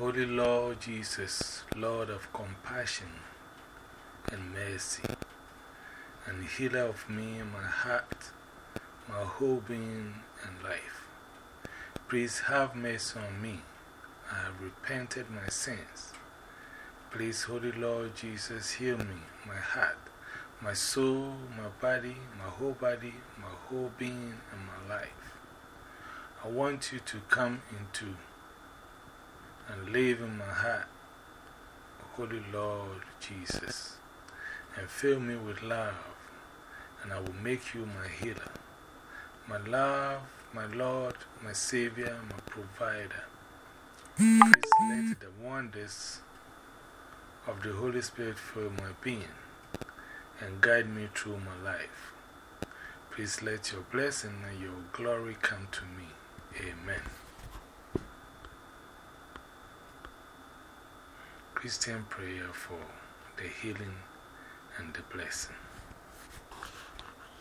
Holy Lord Jesus, Lord of compassion and mercy, and healer of me, my heart, my whole being and life. Please have mercy on me. I have repented my sins. Please, Holy Lord Jesus, heal me, my heart, my soul, my body, my whole body, my whole being, and my life. I want you to come into and live in my heart, Holy Lord Jesus, and fill me with love, and I will make you my healer, my love, my Lord, my Savior, my provider. Please let the wonders of the Holy Spirit fill my being and guide me through my life. Please let your blessing and your glory come to me. Christian prayer for the healing and the blessing.